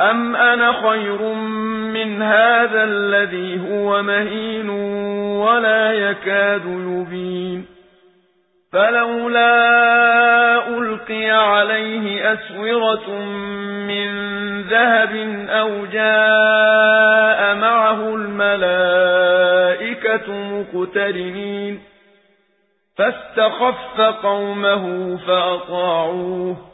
أم أنا خير من هذا الذي هو مهين ولا يكاد يبين فلولا ألقي عليه أسورة من ذهب أو جاء معه الملائكة مقترنين فاستخف قومه فأطاعوه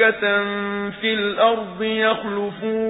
ملائكة في الأرض يخلفون